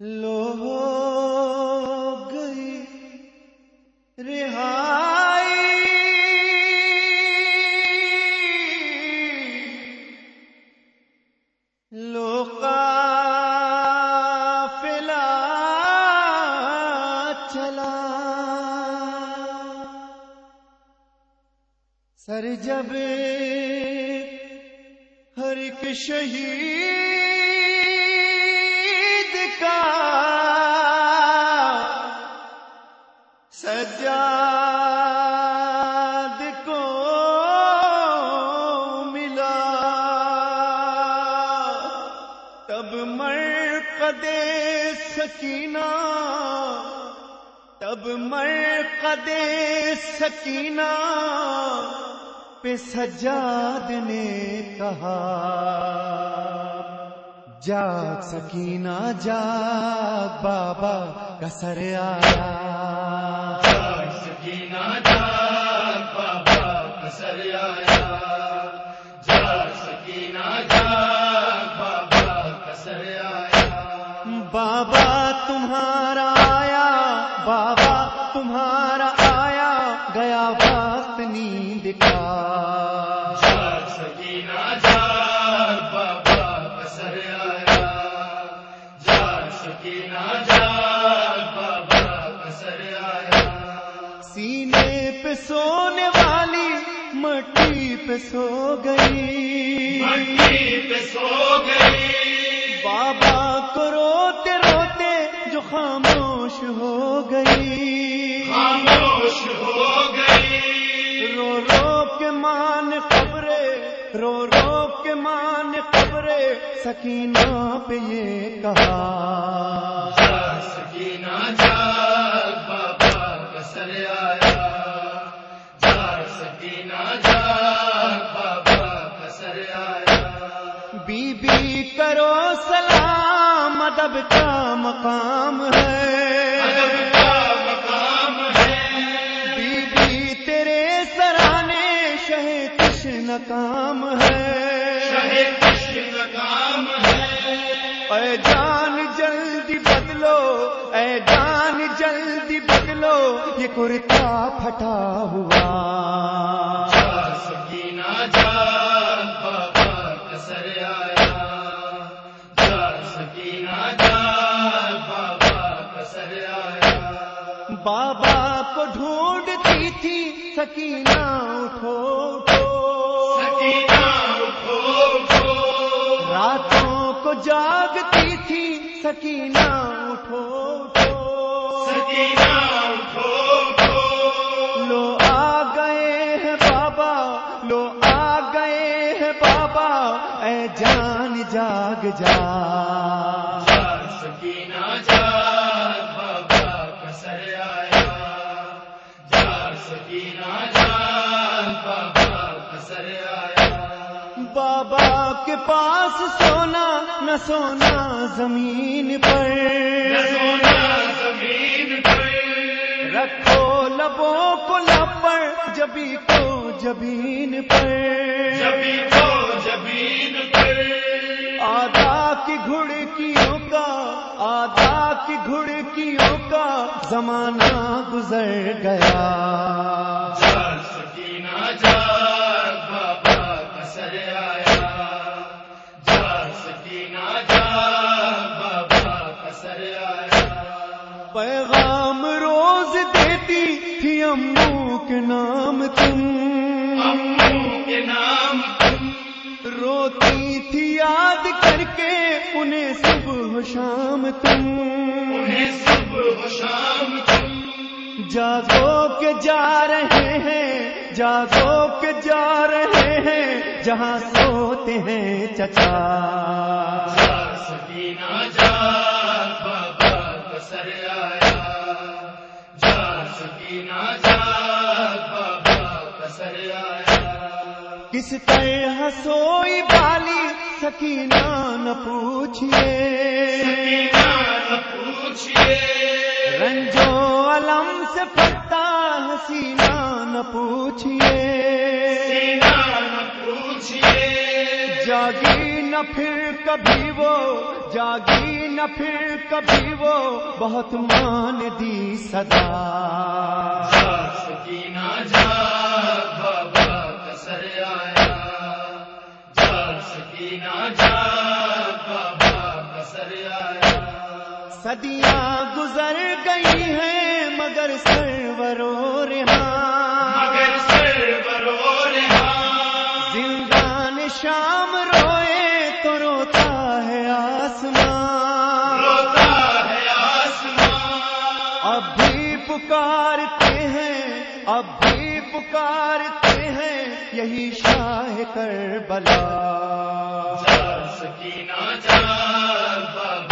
لو گئی رہائی لو قافلہ چلا سر جب ہر ایک شہید سجاد کو ملا۔ تب مرقد سکینہ تب مرقد سکینہ پہ سجاد نے کہا۔ جاگ سکینہ جاگ بابا کا سر آیا سکینہ جاگ بابا کسر آیا جاگ سکینہ جاگ بابا کسر آیا بابا تمہارا آیا بابا تمہارا آیا گیا وقت نیند کا۔ سینے پہ سونے والی مٹی پہ سو گئی۔ مٹی پہ سو گئی۔ بابا رو رو کے مان خبرے سکینہ پہ یہ کہا۔ سکینہ جاگ بابا کسر آیا۔ جاگ سکینہ جاگ بابا کسر آیا۔ بی بی کرو سلام ادب کا مقام ادب کش نکام ہے۔ شہ کشن کام ہے اے جان جلدی بدلو، اے جان جلدی بدلو، یہ کرتا پھٹا ہوا۔ سکینہ بابا کسر آیا جاگ سکینہ بابا کسر آیا بابا کو ڈھونڈتی تھی، سکینہ اٹھو اٹھو۔ جاگتی تھی سکینہ اٹھو اٹھو سکینہ اٹھو اٹھو لو آ گئے ہیں بابا لو آ گئے ہیں بابا اے جان جاگ جا سکینہ جاگ بابا کسر آیا جاگ سکینہ کے پاس سونا نہ سونا زمین پر۔ سونا زمین پر۔ رکھو لبوں کو لب پر جبی کو جبین پر۔ جبی کو زمین پر۔ آدھا کی گھڑکیوں کا آدھا کی گھڑکیوں کا زمانہ گزر گیا۔ جاگ سکینہ جاگ پیغام روز دیتی تھی امو کے نام تم۔ امو کے نام تم روتی تھی یاد کر کے انہیں صبح شام تم انہیں صبح شام تم۔ جاگو کے جا رہے ہیں، جاگو کے جا رہے ہیں، جہاں سوتے ہیں چچا۔ سکینہ آیا جاگ سکینہ جاگ بابا آیا کس طرح سوئی بالی سکینہ نہ پوچھئے۔ سکینہ نہ پوچھئے۔ رنجو علم سے پھٹتا حسینہ نہ پوچھئے۔ سینہ نہ پوچھئے۔ جاگی نہ پھر کبھی وہ جاگی نہ پھر کبھی وہ بہت مان دی صدا۔ جا سکینہ جا بابا کا سر آیا۔ جا سکینہ جا بابا کا سر آیا۔ صدیاں گزر گئی ہیں مگر سرورو رہاں پکارتے ہیں اب بھی پکارتے ہیں یہی شاہ کربلا۔ بلا سکینہ جا